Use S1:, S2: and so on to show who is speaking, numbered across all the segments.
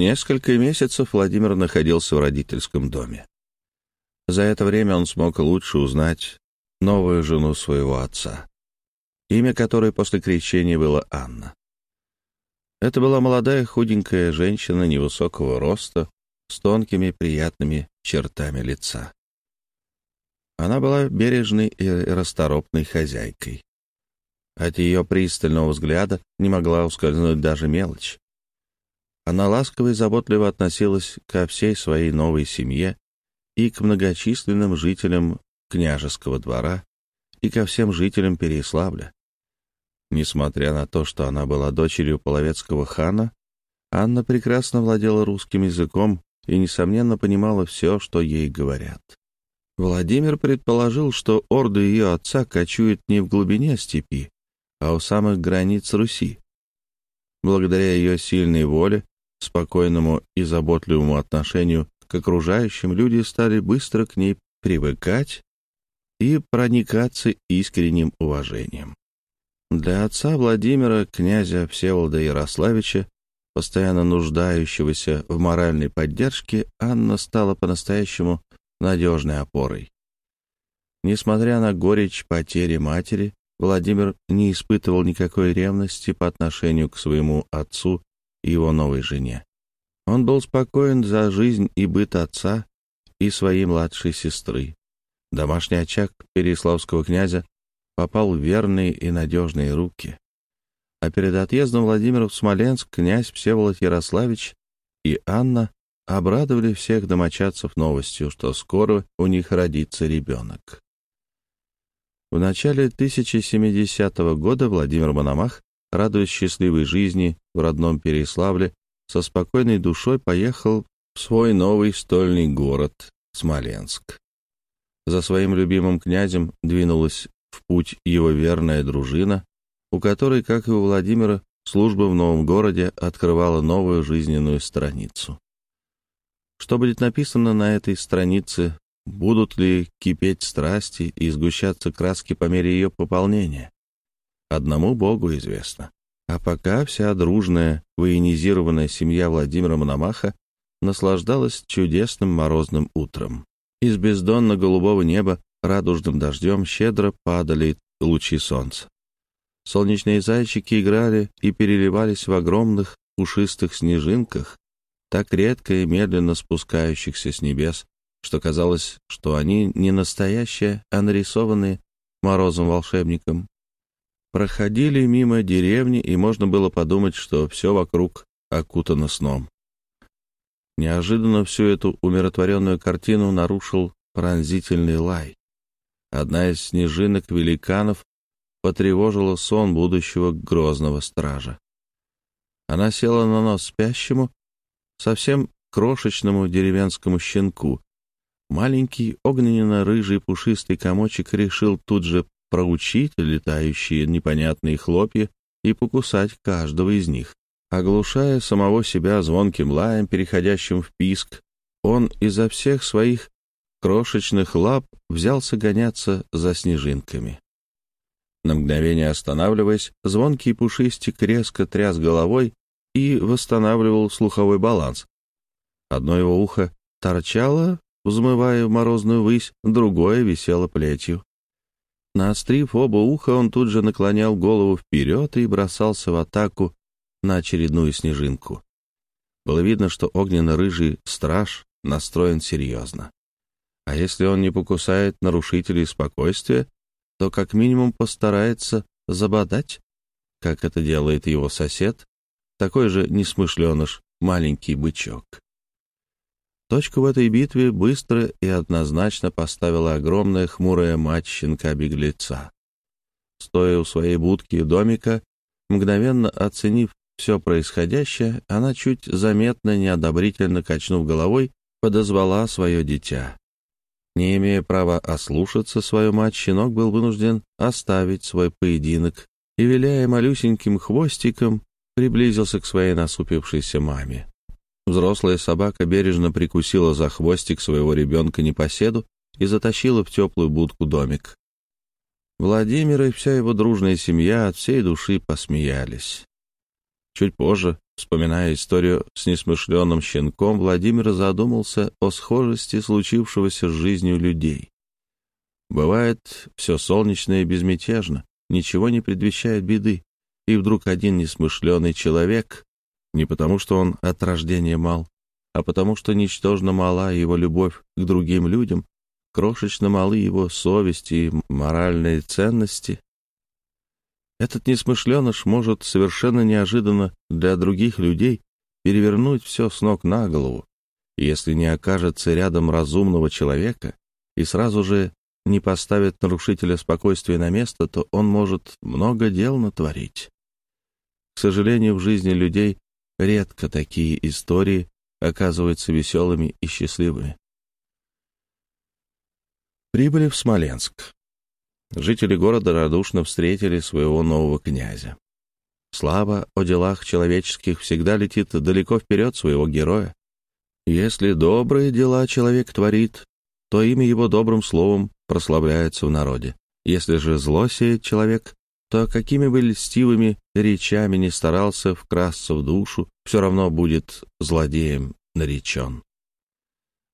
S1: Несколько месяцев Владимир находился в родительском доме. За это время он смог лучше узнать новую жену своего отца, имя которой после крещения было Анна. Это была молодая худенькая женщина невысокого роста, с тонкими приятными чертами лица. Она была бережной и расторопной хозяйкой. От ее пристального взгляда не могла ускользнуть даже мелочь. Она ласково и заботливо относилась ко всей своей новой семье и к многочисленным жителям княжеского двора и ко всем жителям Переяславля. Несмотря на то, что она была дочерью половецкого хана, Анна прекрасно владела русским языком и, несомненно, понимала все, что ей говорят. Владимир предположил, что орды ее отца кочуют не в глубине степи, а у самых границ Руси. Благодаря ее сильной воле, спокойному и заботливому отношению к окружающим, люди стали быстро к ней привыкать и проникаться искренним уважением. Для отца Владимира, князя Всеволода Ярославича, постоянно нуждающегося в моральной поддержке, Анна стала по-настоящему надежной опорой. Несмотря на горечь потери матери, Владимир не испытывал никакой ревности по отношению к своему отцу его новой жене. Он был спокоен за жизнь и быт отца и своей младшей сестры. Домашний очаг Переславского князя попал в верные и надежные руки. А перед отъездом Владимира в Смоленск князь Всеволод Ярославич и Анна обрадовали всех домочадцев новостью, что скоро у них родится ребенок. В начале 1070 года Владимир Мономах, радуясь счастливой жизни в родном Переславле, со спокойной душой поехал в свой новый стольный город Смоленск. За своим любимым князем двинулась в путь его верная дружина, у которой, как и у Владимира, служба в новом городе открывала новую жизненную страницу. Что будет написано на этой странице, будут ли кипеть страсти и сгущаться краски по мере ее пополнения? Одному Богу известно. А пока вся дружная, военизированная семья Владимира Мономаха наслаждалась чудесным морозным утром. Из бездонно-голубого неба радужным дождем щедро падали лучи солнца. Солнечные зайчики играли и переливались в огромных пушистых снежинках, так редко и медленно спускающихся с небес, что казалось, что они не настоящие, а нарисованные морозом-волшебником. Проходили мимо деревни, и можно было подумать, что все вокруг окутано сном. Неожиданно всю эту умиротворенную картину нарушил пронзительный лай. Одна из снежинок великанов потревожила сон будущего грозного стража. Она села на нос спящему, совсем крошечному деревенскому щенку. Маленький огненно-рыжий пушистый комочек решил тут же проучить летающие непонятные хлопья и покусать каждого из них. Оглушая самого себя звонким лаем, переходящим в писк, он изо всех своих крошечных лап взялся гоняться за снежинками. На мгновение останавливаясь, звонкий пушистик резко тряс головой и восстанавливал слуховой баланс. Одно его ухо торчало, взмывая в морозную высь, другое висело плетью. Наострив оба уха, он тут же наклонял голову вперед и бросался в атаку на очередную снежинку. Было видно, что огненно-рыжий страж настроен серьезно. А если он не покусает нарушителей спокойствия, то как минимум постарается забодать, как это делает его сосед, такой же несмышленыш, маленький бычок. Точку в этой битве быстро и однозначно поставила огромная хмурая мать щенка-беглеца. Стоя у своей будки домика, мгновенно оценив все происходящее, она чуть заметно неодобрительно качнув головой, подозвала свое дитя. Не имея права ослушаться свою мать, щенок был вынужден оставить свой поединок и, виляя малюсеньким хвостиком, приблизился к своей насупившейся маме. Взрослая собака бережно прикусила за хвостик своего ребенка непоседу и затащила в теплую будку домик. Владимир и вся его дружная семья от всей души посмеялись. Чуть позже, Вспоминая историю с несмышленным щенком, Владимир задумался о схожести случившегося с жизнью людей. Бывает все солнечно и безмятежно, ничего не предвещает беды, и вдруг один несмышленый человек, не потому что он от рождения мал, а потому что ничтожно мала его любовь к другим людям, крошечно малы его совесть и моральные ценности, этот несмышленыш может совершенно неожиданно для других людей перевернуть все с ног на голову, если не окажется рядом разумного человека и сразу же не поставит нарушителя спокойствия на место, то он может много дел натворить. К сожалению, в жизни людей редко такие истории оказываются веселыми и счастливыми. Прибыли в Смоленск. Жители города радушно встретили своего нового князя. Слава о делах человеческих всегда летит далеко вперед своего героя. Если добрые дела человек творит, то имя его добрым словом прославляется в народе. Если же зло сеет человек, то какими бы льстивыми речами не старался вкрасться в душу, все равно будет злодеем наречен.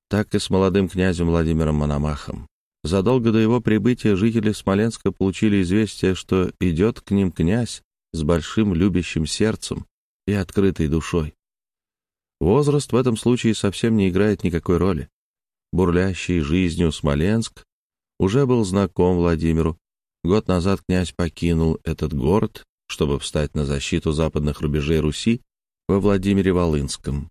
S1: Так и с молодым князем Владимиром Мономахом. Задолго до его прибытия жители Смоленска получили известие, что идет к ним князь с большим любящим сердцем и открытой душой. Возраст в этом случае совсем не играет никакой роли. Бурлящий жизнью Смоленск уже был знаком Владимиру. Год назад князь покинул этот город, чтобы встать на защиту западных рубежей Руси во Владимире-Волынском.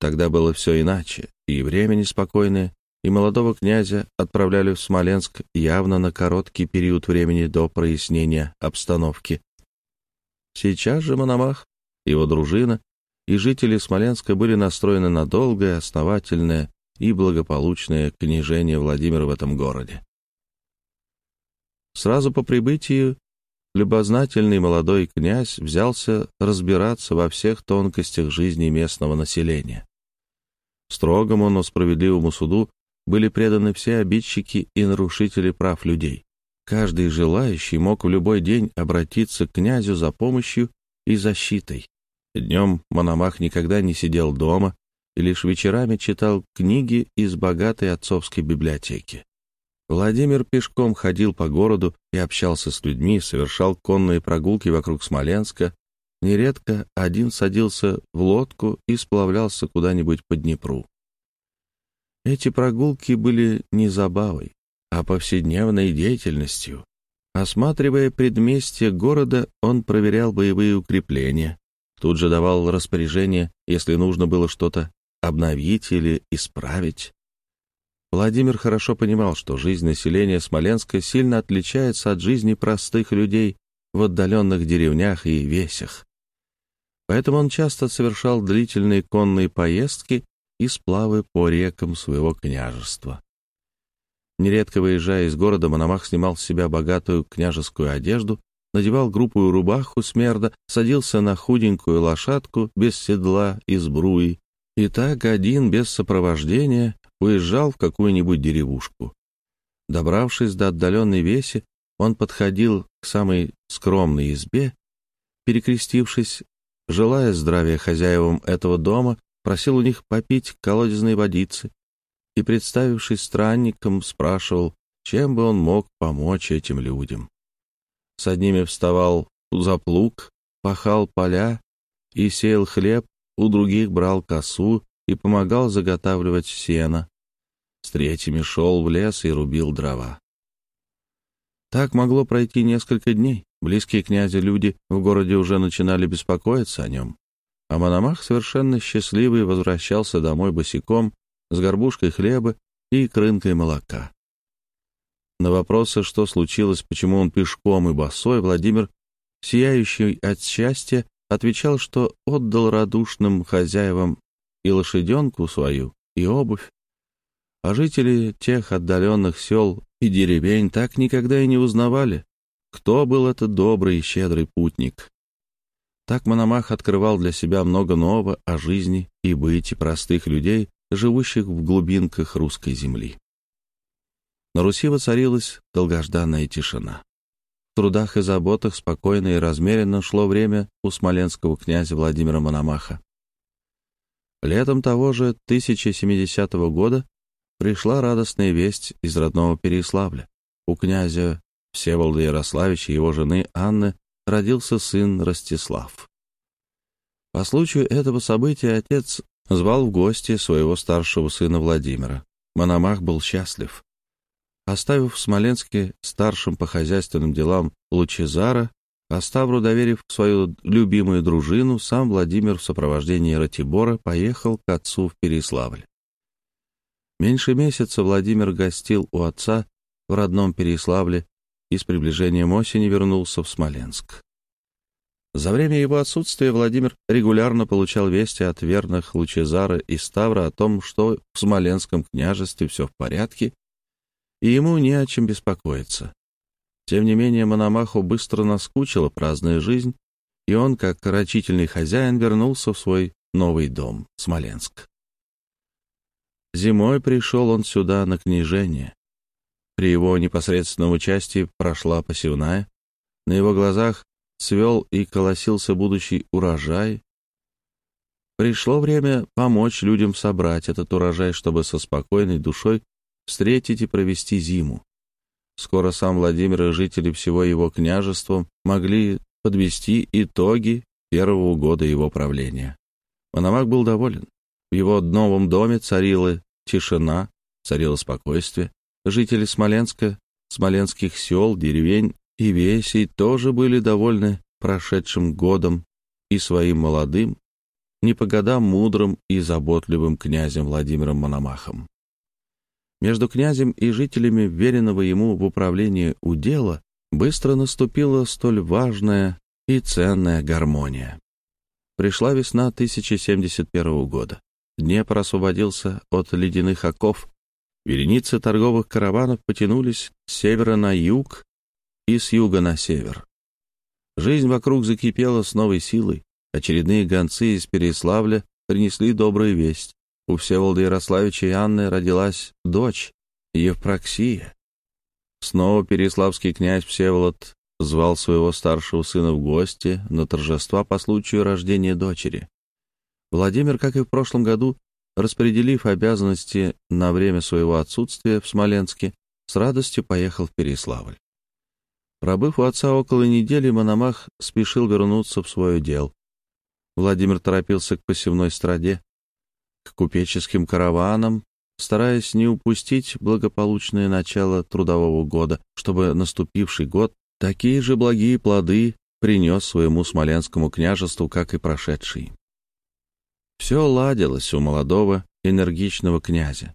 S1: Тогда было все иначе, и время неспокойное, и молодого князя отправляли в Смоленск явно на короткий период времени до прояснения обстановки. Сейчас же Мономах, его дружина и жители Смоленска были настроены на долгое, основательное и благополучное княжение Владимира в этом городе. Сразу по прибытию любознательный молодой князь взялся разбираться во всех тонкостях жизни местного населения. Строгому, но справедливому суду были преданы все обидчики и нарушители прав людей. Каждый желающий мог в любой день обратиться к князю за помощью и защитой. Днем Мономах никогда не сидел дома и лишь вечерами читал книги из богатой отцовской библиотеки. Владимир пешком ходил по городу и общался с людьми, совершал конные прогулки вокруг Смоленска. Нередко один садился в лодку и сплавлялся куда-нибудь по Днепру. Эти прогулки были не забавой, а повседневной деятельностью. Осматривая предместье города, он проверял боевые укрепления, тут же давал распоряжение, если нужно было что-то обновить или исправить. Владимир хорошо понимал, что жизнь населения Смоленска сильно отличается от жизни простых людей в отдаленных деревнях и весях. Поэтому он часто совершал длительные конные поездки и сплавы по рекам своего княжества. Нередко выезжая из города, Мономах снимал с себя богатую княжескую одежду, надевал грубую рубаху смерда, садился на худенькую лошадку без седла и сбруи, и так один, без сопровождения, уезжал в какую-нибудь деревушку. Добравшись до отдаленной веси, он подходил к самой скромной избе, перекрестившись, желая здравия хозяевам этого дома, просил у них попить колодезной водицы и, представившись странником, спрашивал, чем бы он мог помочь этим людям. С одними вставал за плуг, пахал поля и сеял хлеб, у других брал косу и помогал заготавливать сено. Третьими шел в лес и рубил дрова. Так могло пройти несколько дней. Близкие князя люди в городе уже начинали беспокоиться о нем. А Мономах, совершенно счастливый, возвращался домой босиком с горбушкой хлеба и крынкой молока. На вопросы, что случилось, почему он пешком и босой, Владимир, сияющий от счастья, отвечал, что отдал радушным хозяевам и лошаденку свою, и обувь. А жители тех отдаленных сел и деревень так никогда и не узнавали, кто был этот добрый и щедрый путник, так Мономах открывал для себя много нового о жизни и быте простых людей, живущих в глубинках русской земли. На Руси воцарилась долгожданная тишина. В трудах и заботах спокойно и размеренно шло время у смоленского князя Владимира Мономаха. Летом того же 1070 года пришла радостная весть из родного Переславля. У князя Всеволода Ярославича и его жены Анны родился сын Ростислав. По случаю этого события отец звал в гости своего старшего сына Владимира. Мономах был счастлив. Оставив в Смоленске старшим по хозяйственным делам Лучезара, а доверив свою любимую дружину, сам Владимир в сопровождении Ратибора поехал к отцу в Переславль. Меньше месяца Владимир гостил у отца в родном Переславле и с приближением осени вернулся в Смоленск. За время его отсутствия Владимир регулярно получал вести от верных Лучезара и Ставра о том, что в Смоленском княжестве все в порядке, и ему не о чем беспокоиться. Тем не менее, Мономаху быстро наскучила праздная жизнь, и он, как рачительный хозяин, вернулся в свой новый дом, Смоленск. Зимой пришел он сюда на княжение. При его непосредственном участии прошла посевная. На его глазах цвел и колосился будущий урожай. Пришло время помочь людям собрать этот урожай, чтобы со спокойной душой встретить и провести зиму. Скоро сам Владимир и жители всего его княжества могли подвести итоги первого года его правления. Мономах был доволен. В его новом доме царила тишина, царило спокойствие. Жители Смоленска, смоленских сел, деревень и весей тоже были довольны прошедшим годом и своим молодым, не по годам мудрым и заботливым князем Владимиром Мономахом. Между князем и жителями, веренного ему в управление удела, быстро наступила столь важная и ценная гармония. Пришла весна 1071 года. Днепр освободился от ледяных оков. Вереницы торговых караванов потянулись с севера на юг и с юга на север. Жизнь вокруг закипела с новой силой. Очередные гонцы из Переславля принесли добрую весть. У Всеволода Ярославича и Анны родилась дочь, Евпроксия. Снова переславский князь Всеволод звал своего старшего сына в гости на торжества по случаю рождения дочери. Владимир, как и в прошлом году, распределив обязанности на время своего отсутствия в Смоленске, с радостью поехал в Переславль. Пробыв у отца около недели, Мономах спешил вернуться в свой удел. Владимир торопился к посевной страде, к купеческим караванам, стараясь не упустить благополучное начало трудового года, чтобы наступивший год такие же благие плоды принес своему смоленскому княжеству, как и прошедший. Все ладилось у молодого, энергичного князя.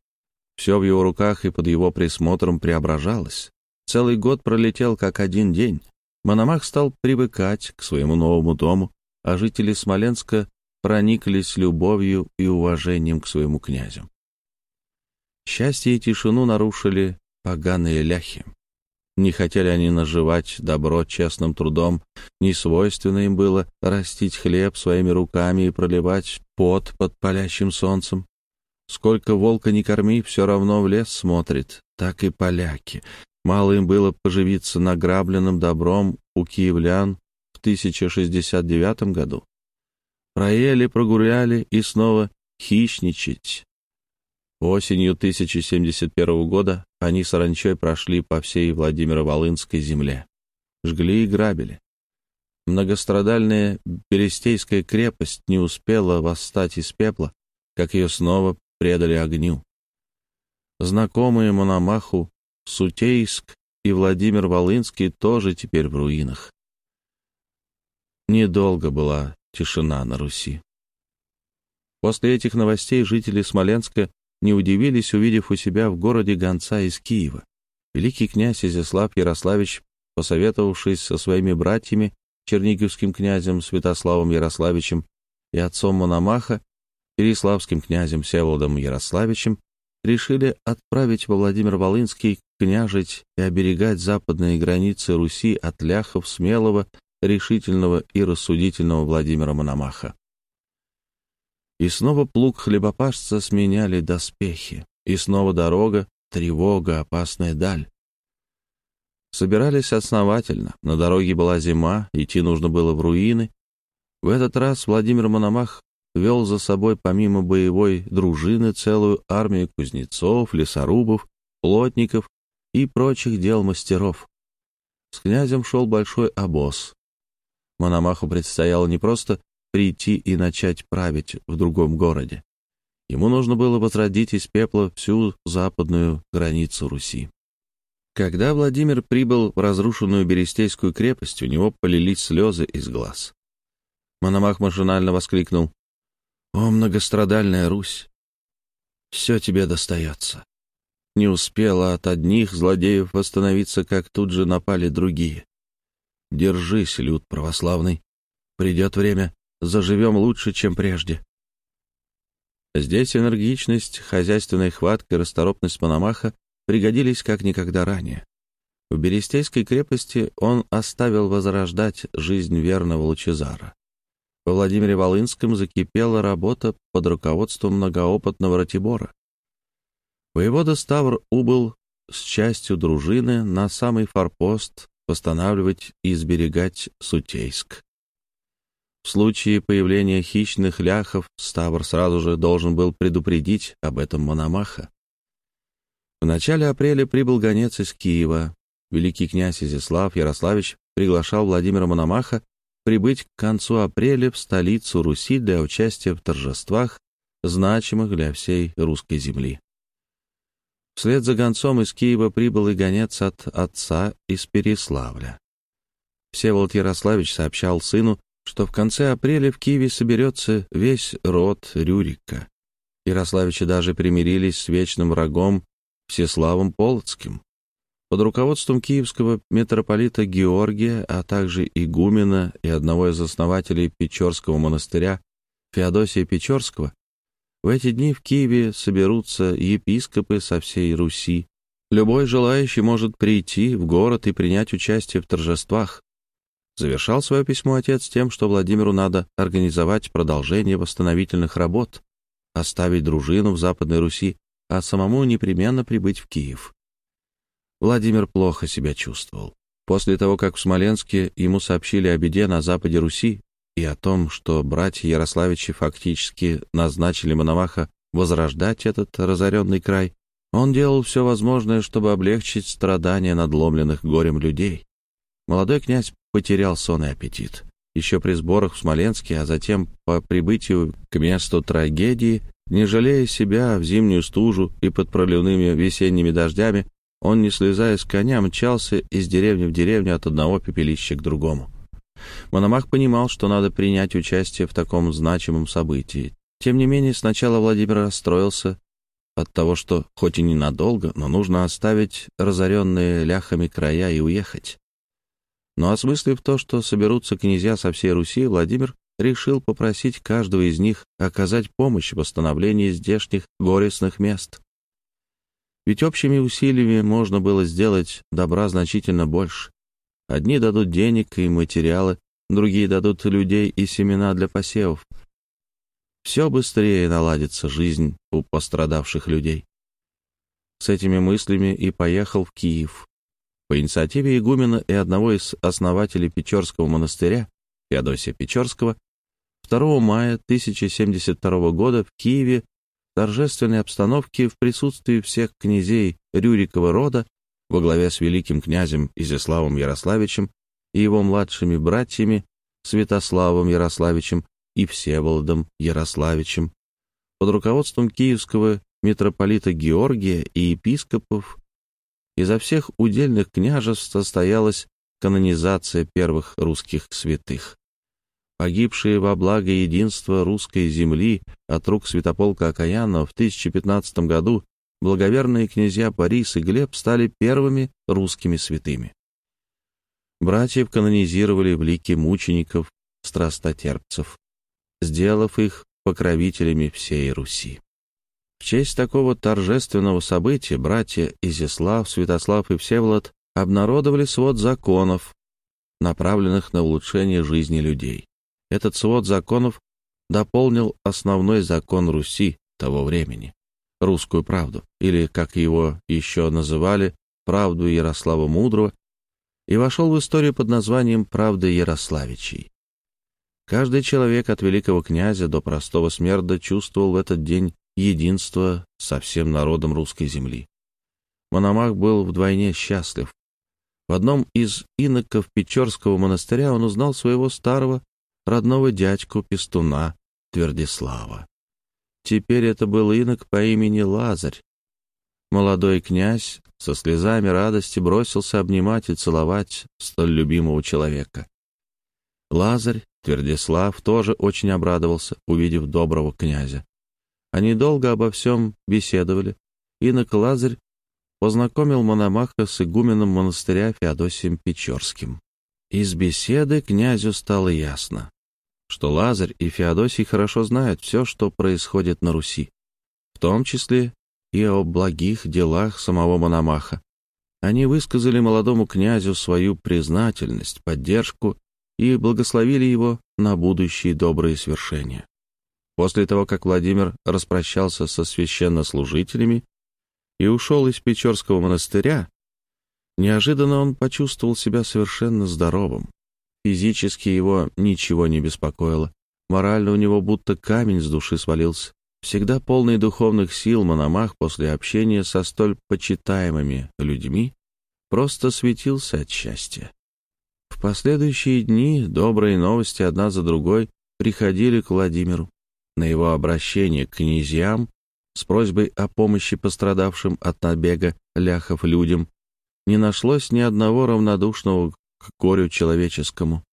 S1: Все в его руках и под его присмотром преображалось. Целый год пролетел как один день. Мономах стал привыкать к своему новому дому, а жители Смоленска прониклись любовью и уважением к своему князю. Счастье и тишину нарушили поганые ляхи. Не хотели они наживать добро честным трудом, не свойственно им было растить хлеб своими руками и проливать пот под палящим солнцем. Сколько волка не корми, все равно в лес смотрит, так и поляки. Мало им было поживиться награбленным добром у киевлян в 1069 году. Проели, прогуляли и снова хищничать. Осенью 1071 года они саранчой прошли по всей Владимиро-Волынской земле. Жгли и грабили. Многострадальная Берестейская крепость не успела восстать из пепла, как ее снова предали огню. Знакомые Мономаху Сутейск и Владимир Волынский тоже теперь в руинах. Недолго была тишина на Руси. После этих новостей жители Смоленска не удивились, увидев у себя в городе гонца из Киева. Великий князь Изяслав Ярославич, посоветовавшись со своими братьями, черниговским князем Святославом Ярославичем и отцом Мономаха, переславским князем Всеволодом Ярославичем, решили отправить во Владимир-Волынский княжить и оберегать западные границы Руси от ляхов смелого, решительного и рассудительного Владимира Мономаха. И снова плуг хлебопашца сменяли доспехи, и снова дорога, тревога, опасная даль. Собирались основательно. На дороге была зима, идти нужно было в руины. В этот раз Владимир Мономах вел за собой помимо боевой дружины целую армию кузнецов, лесорубов, плотников и прочих дел мастеров. С князем шел большой обоз. Мономаху предстояло не просто прийти и начать править в другом городе. Ему нужно было возродить из пепла всю западную границу Руси. Когда Владимир прибыл в разрушенную Берестейскую крепость, у него полились слезы из глаз. Мономах машинально воскликнул. «О, многострадальная Русь! Все тебе достается!» Не успела от одних злодеев восстановиться, как тут же напали другие. Держись, люд православный. Придет время, заживем лучше, чем прежде. Здесь энергичность, хозяйственная хватка и расторопность Мономаха пригодились как никогда ранее. В Берестейской крепости он оставил возрождать жизнь верного Лучезара. Во Владимире Волынском закипела работа под руководством многоопытного Ратибора. Воевода Ставр убыл с частью дружины на самый форпост восстанавливать и сберегать Сутейск. В случае появления хищных ляхов Ставр сразу же должен был предупредить об этом Мономаха. В начале апреля прибыл гонец из Киева. Великий князь Изяслав Ярославич приглашал Владимира Мономаха прибыть к концу апреля в столицу Руси для участия в торжествах, значимых для всей русской земли. Вслед за гонцом из Киева прибыл и гонец от отца из Переславля. Всеволод Ярославич сообщал сыну, что в конце апреля в Киеве соберется весь род Рюрика. Ярославичи даже примирились с вечным врагом Всеславом Полоцким. Под руководством киевского митрополита Георгия, а также игумена и одного из основателей Печорского монастыря Феодосия Печорского, в эти дни в Киеве соберутся епископы со всей Руси. Любой желающий может прийти в город и принять участие в торжествах. Завершал свое письмо отец тем, что Владимиру надо организовать продолжение восстановительных работ, оставить дружину в Западной Руси а самому непременно прибыть в Киев. Владимир плохо себя чувствовал. После того, как в Смоленске ему сообщили о беде на западе Руси и о том, что братья Ярославичи фактически назначили Мономаха возрождать этот разоренный край, он делал все возможное, чтобы облегчить страдания надломленных горем людей. Молодой князь потерял сон и аппетит. Еще при сборах в Смоленске, а затем по прибытию к месту трагедии не жалея себя в зимнюю стужу и под проливными весенними дождями, он, не слезая с коня, мчался из деревни в деревню от одного пепелища к другому. Мономах понимал, что надо принять участие в таком значимом событии. Тем не менее, сначала Владимир расстроился от того, что, хоть и ненадолго, но нужно оставить разоренные ляхами края и уехать. Но осмыслив то, что соберутся князья со всей Руси, Владимир решил попросить каждого из них оказать помощь в восстановлении здешних горестных мест. Ведь общими усилиями можно было сделать добра значительно больше. Одни дадут денег и материалы, другие дадут людей и семена для посевов. Все быстрее наладится жизнь у пострадавших людей. С этими мыслями и поехал в Киев. По инициативе игумена и одного из основателей Печорского монастыря, Феодосия Печорского, 2 мая 1072 года в Киеве в торжественной обстановке в присутствии всех князей Рюрикова рода во главе с великим князем Изяславом Ярославичем и его младшими братьями Святославом Ярославичем и Всеволодом Ярославичем. Под руководством киевского митрополита Георгия и епископов изо всех удельных княжеств состоялась канонизация первых русских святых погибшие во благо единства русской земли от рук святополка Окаянова в 1015 году, благоверные князья Борис и Глеб стали первыми русскими святыми. Братьев канонизировали в лике мучеников, страстотерпцев, сделав их покровителями всей Руси. В честь такого торжественного события братья Изяслав, Святослав и Всеволод обнародовали свод законов, направленных на улучшение жизни людей. Этот свод законов дополнил основной закон Руси того времени — русскую правду, или, как его еще называли, правду Ярослава Мудрого, и вошел в историю под названием «Правда Ярославичей». Каждый человек от великого князя до простого смерда чувствовал в этот день единство со всем народом русской земли. Мономах был вдвойне счастлив. В одном из иноков Печорского монастыря он узнал своего старого родного дядьку Пестуна Твердислава. Теперь это был инок по имени Лазарь. Молодой князь со слезами радости бросился обнимать и целовать столь любимого человека. Лазарь Твердислав тоже очень обрадовался, увидев доброго князя. Они долго обо всем беседовали. Инок Лазарь познакомил Мономаха с игуменом монастыря Феодосием Печорским. Из беседы князю стало ясно, что Лазарь и Феодосий хорошо знают все, что происходит на Руси, в том числе и о благих делах самого Мономаха. Они высказали молодому князю свою признательность, поддержку и благословили его на будущие добрые свершения. После того, как Владимир распрощался со священнослужителями и ушел из Печорского монастыря, неожиданно он почувствовал себя совершенно здоровым. Физически его ничего не беспокоило, морально у него будто камень с души свалился. Всегда полный духовных сил Мономах после общения со столь почитаемыми людьми просто светился от счастья. В последующие дни добрые новости одна за другой приходили к Владимиру. На его обращение к князьям с просьбой о помощи пострадавшим от набега ляхов людям не нашлось ни одного равнодушного к горю человеческому.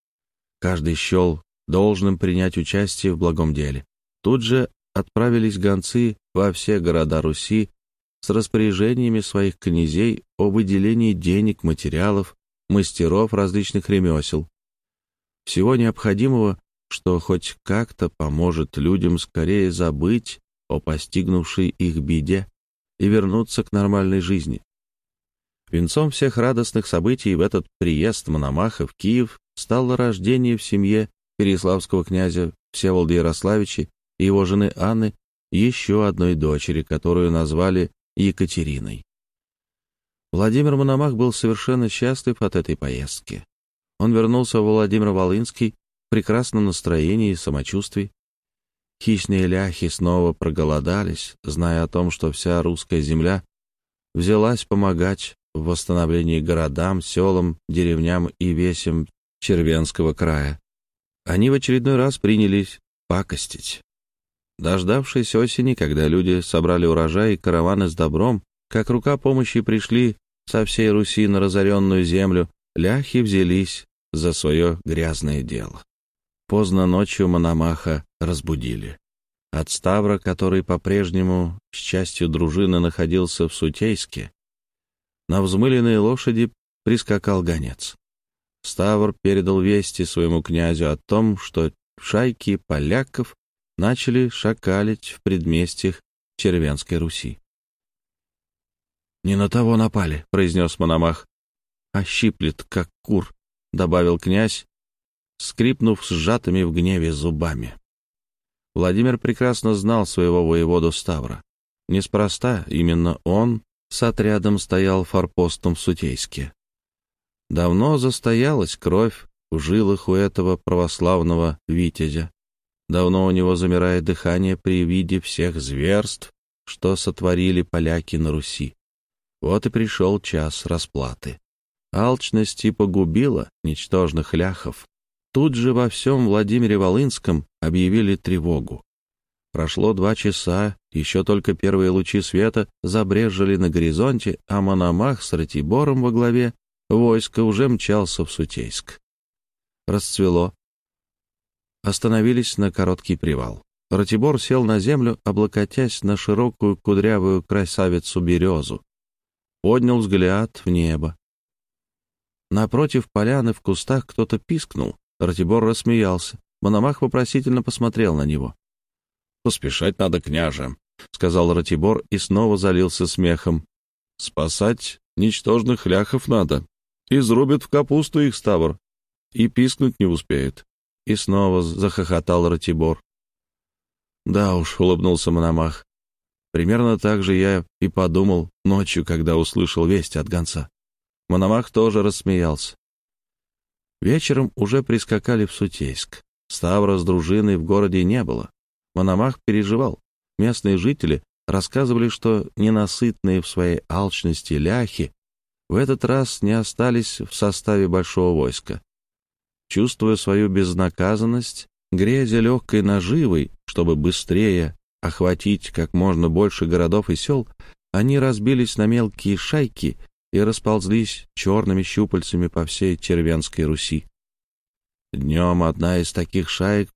S1: Каждый счел должным принять участие в благом деле. Тут же отправились гонцы во все города Руси с распоряжениями своих князей о выделении денег, материалов мастеров различных ремесел. Всего необходимого, что хоть как-то поможет людям скорее забыть о постигнувшей их беде и вернуться к нормальной жизни. Венцом всех радостных событий в этот приезд Мономаха в Киев стало рождение в семье переславского князя Всеволода Ярославича и его жены Анны еще одной дочери, которую назвали Екатериной. Владимир Мономах был совершенно счастлив от этой поездки. Он вернулся в Владимир-Волынский прекрасном настроении и самочувствии. Хищные ляхи снова проголодались, зная о том, что вся русская земля взялась помогать в восстановлении городам, селам, деревням и весям Червенского края. Они в очередной раз принялись пакостить. Дождавшись осени, когда люди собрали урожай и караваны с добром, как рука помощи пришли со всей Руси на разоренную землю, ляхи взялись за свое грязное дело. Поздно ночью Мономаха разбудили. От Ставра, который по-прежнему с частью дружины находился в Сутейске, на взмыленной лошади прискакал гонец. Ставр передал вести своему князю о том, что шайки поляков начали шакалить в предместьях Червенской Руси. «Не на того напали», — произнес Мономах. «А щиплет, как кур», — добавил князь, скрипнув сжатыми в гневе зубами. Владимир прекрасно знал своего воеводу Ставра. Неспроста именно он с отрядом стоял форпостом в Сутейске. Давно застоялась кровь в жилах у этого православного витязя. Давно у него замирает дыхание при виде всех зверств, что сотворили поляки на Руси. Вот и пришел час расплаты. Алчность и погубила ничтожных ляхов. Тут же во всем Владимире Волынском объявили тревогу. Прошло два часа, еще только первые лучи света забрежили на горизонте, а Мономах с Ратибором во главе войска уже мчался в Сутейск. Расцвело. Остановились на короткий привал. Ратибор сел на землю, облокотясь на широкую кудрявую красавицу-березу поднял взгляд в небо. Напротив поляны в кустах кто-то пискнул. Ратибор рассмеялся. Мономах вопросительно посмотрел на него. «Поспешать надо, княже», — сказал Ратибор и снова залился смехом. «Спасать ничтожных ляхов надо. Изрубят в капусту их ставр. И пискнуть не успеет». И снова захохотал Ратибор. «Да уж», — улыбнулся Мономах, Примерно так же я и подумал ночью, когда услышал весть от гонца. Мономах тоже рассмеялся. Вечером уже прискакали в Сутейск. Ставра с дружиной в городе не было. Мономах переживал. Местные жители рассказывали, что ненасытные в своей алчности ляхи в этот раз не остались в составе большого войска. Чувствуя свою безнаказанность, грезя легкой наживой, чтобы быстрее охватить как можно больше городов и сел, они разбились на мелкие шайки и расползлись черными щупальцами по всей Червенской Руси. Днем одна из таких шаек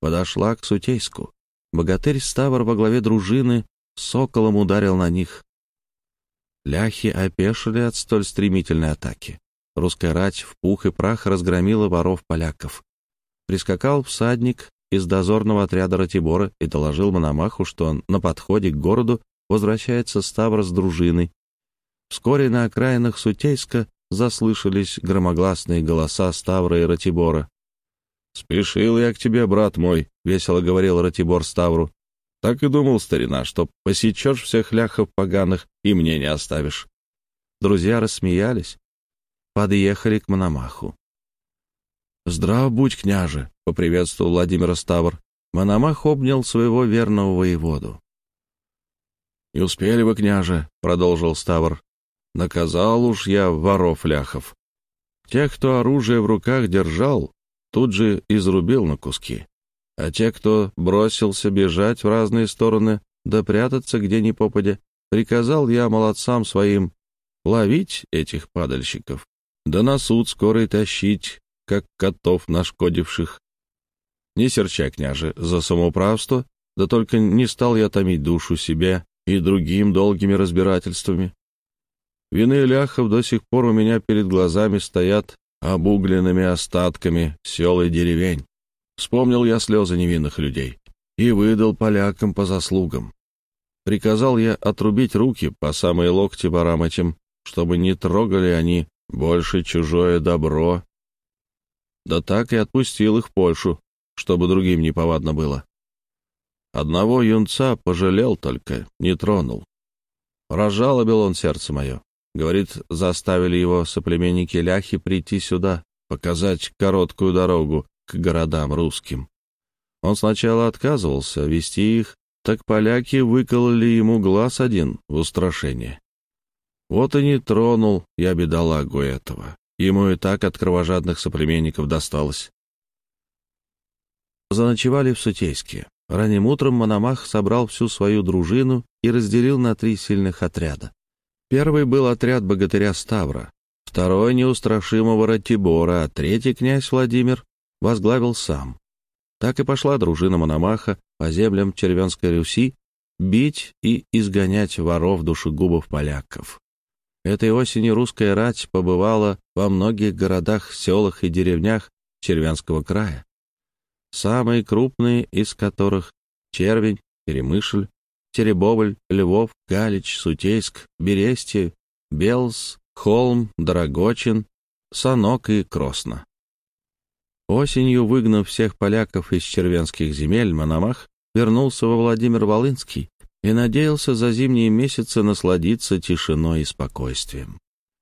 S1: подошла к Сутейску. Богатырь Ставр во главе дружины соколом ударил на них. Ляхи опешили от столь стремительной атаки. Русская рать в пух и прах разгромила воров-поляков. Прискакал всадник из дозорного отряда Ратибора и доложил Мономаху, что он на подходе к городу возвращается Ставр с дружиной. Вскоре на окраинах Сутейска заслышались громогласные голоса Ставра и Ратибора. «Спешил я к тебе, брат мой», — весело говорил Ратибор Ставру. «Так и думал, старина, что посечешь всех ляхов поганых и мне не оставишь». Друзья рассмеялись, подъехали к Мономаху. «Здрав будь, княже», — поприветствовал Владимир Ставр. Мономах обнял своего верного воеводу. «Не успели вы, княже», — продолжил Ставр. «Наказал уж я воров ляхов. Тех, кто оружие в руках держал, тут же изрубил на куски. А те, кто бросился бежать в разные стороны да прятаться где ни попадя, приказал я молодцам своим ловить этих падальщиков, да на суд скорый тащить, как котов нашкодивших. Не серчай, княже, за самоуправство, да только не стал я томить душу себе и другим долгими разбирательствами. Вины ляхов до сих пор у меня перед глазами стоят обугленными остатками сел и деревень. Вспомнил я слезы невинных людей и выдал полякам по заслугам. Приказал я отрубить руки по самые локти барам этим, чтобы не трогали они больше чужое добро. Да так и отпустил их в Польшу, чтобы другим неповадно было. Одного юнца пожалел только, не тронул. Разжалобил он сердце мое. Говорит, заставили его соплеменники ляхи прийти сюда, показать короткую дорогу к городам русским. Он сначала отказывался вести их, так поляки выкололи ему глаз один в устрашение. Вот и не тронул я бедолагу этого. Ему и так от кровожадных соплеменников досталось. Заночевали в Сутейске. Ранним утром Мономах собрал всю свою дружину и разделил на три сильных отряда. Первый был отряд богатыря Ставра, второй — неустрашимого Ратибора, а третий князь Владимир возглавил сам. Так и пошла дружина Мономаха по землям Червенской Руси бить и изгонять воров душегубов поляков. Этой осенью русская рать побывала во многих городах, селах и деревнях Червянского края, самые крупные из которых — Червень, Перемышль, Теребовль, Львов, Галич, Сутейск, Берестье, Белс, Холм, Дорогочин, Санок и Кросно. Осенью, выгнав всех поляков из червенских земель, Мономах вернулся во Владимир-Волынский и надеялся за зимние месяцы насладиться тишиной и спокойствием.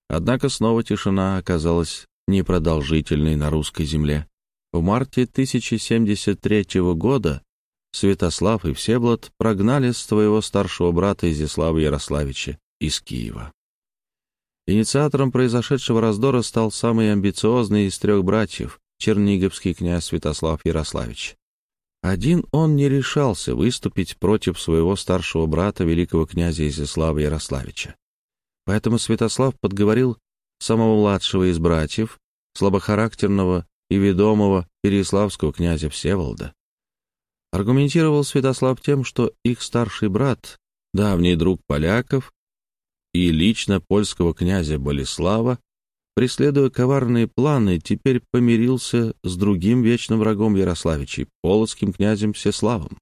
S1: Однако снова тишина оказалась непродолжительной на русской земле. В марте 1073 года Святослав и Всеволод прогнали своего старшего брата Изяслава Ярославича из Киева. Инициатором произошедшего раздора стал самый амбициозный из трех братьев, черниговский князь Святослав Ярославич. Один он не решался выступить против своего старшего брата, великого князя Изяслава Ярославича. Поэтому Святослав подговорил самого младшего из братьев, слабохарактерного и ведомого переславского князя Всеволода, Аргументировал Святослав тем, что их старший брат, давний друг поляков и лично польского князя Болеслава, преследуя коварные планы, теперь помирился с другим вечным врагом Ярославичей, полоцким князем Всеславом.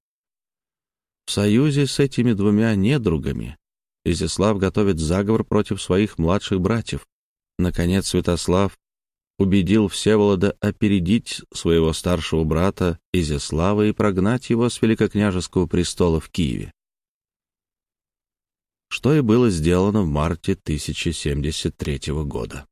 S1: В союзе с этими двумя недругами Изяслав готовит заговор против своих младших братьев. Наконец Святослав убедил Всеволода опередить своего старшего брата Изяслава и прогнать его с великокняжеского престола в Киеве. Что и было сделано в марте 1073 года.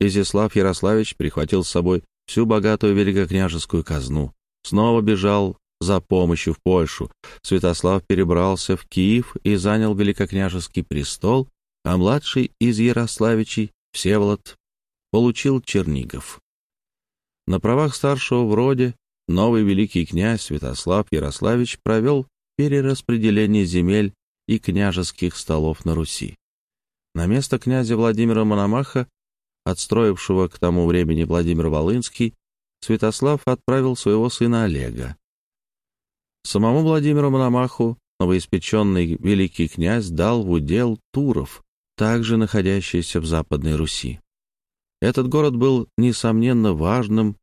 S1: Изяслав Ярославич прихватил с собой всю богатую великокняжескую казну. Снова бежал за помощью в Польшу. Святослав перебрался в Киев и занял великокняжеский престол, а младший из Ярославичей, Всеволод, получил Чернигов. На правах старшего в роде новый великий князь Святослав Ярославич провел перераспределение земель и княжеских столов на Руси. На место князя Владимира Мономаха, отстроившего к тому времени Владимир Волынский, Святослав отправил своего сына Олега. Самому Владимиру Мономаху новоиспеченный великий князь дал в удел Туров, также находящийся в Западной Руси. Этот город был, несомненно, важным,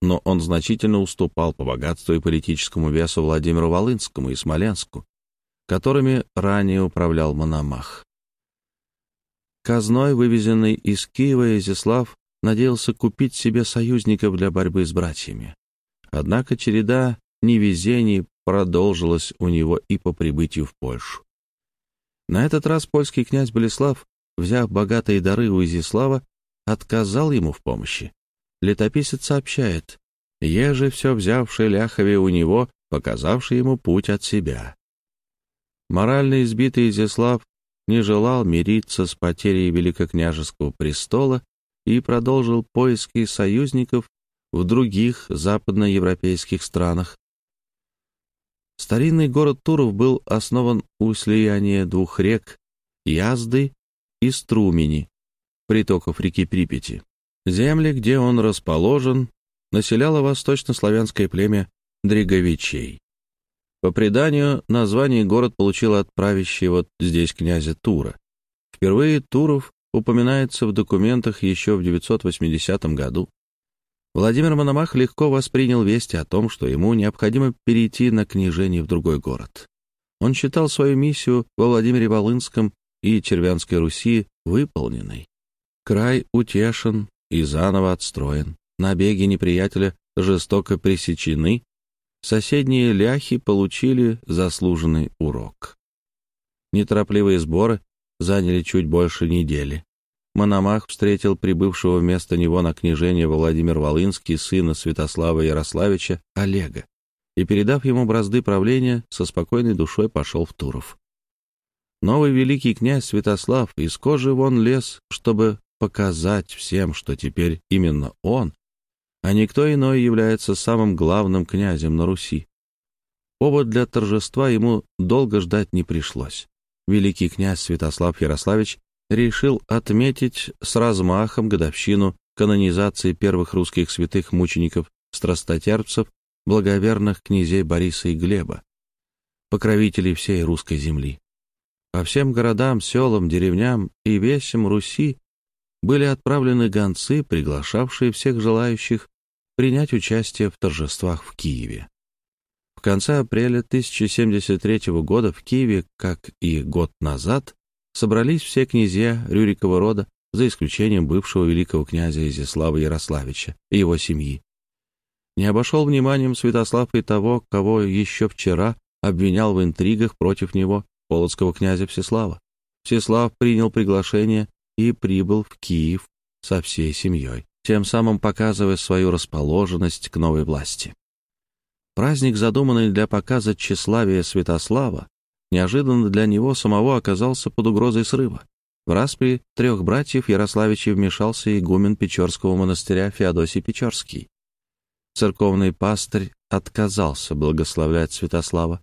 S1: но он значительно уступал по богатству и политическому весу Владимиру Волынскому и Смоленску, которыми ранее управлял Мономах. Казной, вывезенный из Киева, Изяслав надеялся купить себе союзников для борьбы с братьями. Однако череда невезений продолжилась у него и по прибытию в Польшу. На этот раз польский князь Болеслав, взяв богатые дары у Изяслава, отказал ему в помощи. Летописец сообщает, еже все взявший ляхове у него, показавший ему путь от себя. Морально избитый Изяслав не желал мириться с потерей великокняжеского престола и продолжил поиски союзников в других западноевропейских странах. Старинный город Туров был основан у слияния двух рек Язды и Струмени, притоков реки Припяти. Земли, где он расположен, населяло восточнославянское племя Дриговичей. По преданию, название город получил от правящего здесь князя Тура. Впервые Туров упоминается в документах еще в 980 году. Владимир Мономах легко воспринял вести о том, что ему необходимо перейти на княжение в другой город. Он считал свою миссию во Владимире Волынском и Червянской Руси выполненной. Край утешен и заново отстроен. Набеги неприятеля жестоко пресечены. Соседние ляхи получили заслуженный урок. Неторопливые сборы заняли чуть больше недели. Мономах встретил прибывшего вместо него на княжение Владимир Волынский, сына Святослава Ярославича, Олега, и, передав ему бразды правления, со спокойной душой пошел в Туров. Новый великий князь Святослав из кожи вон лез, чтобы показать всем, что теперь именно он, а никто иной является самым главным князем на Руси. Повод для торжества ему долго ждать не пришлось. Великий князь Святослав Ярославич решил отметить с размахом годовщину канонизации первых русских святых мучеников, страстотерпцев, благоверных князей Бориса и Глеба, покровителей всей русской земли. По всем городам, селам, деревням и весям Руси были отправлены гонцы, приглашавшие всех желающих принять участие в торжествах в Киеве. В конце апреля 1073 года в Киеве, как и год назад, собрались все князья Рюрикова рода, за исключением бывшего великого князя Изяслава Ярославича и его семьи. Не обошел вниманием Святослав и того, кого еще вчера обвинял в интригах против него полоцкого князя Всеслава. Всеслав принял приглашение и прибыл в Киев со всей семьей, тем самым показывая свою расположенность к новой власти. Праздник, задуманный для показа тщеславия Святослава, неожиданно для него самого оказался под угрозой срыва. В распри трех братьев Ярославичей вмешался игумен Печорского монастыря Феодосий Печорский. Церковный пастырь отказался благословлять Святослава.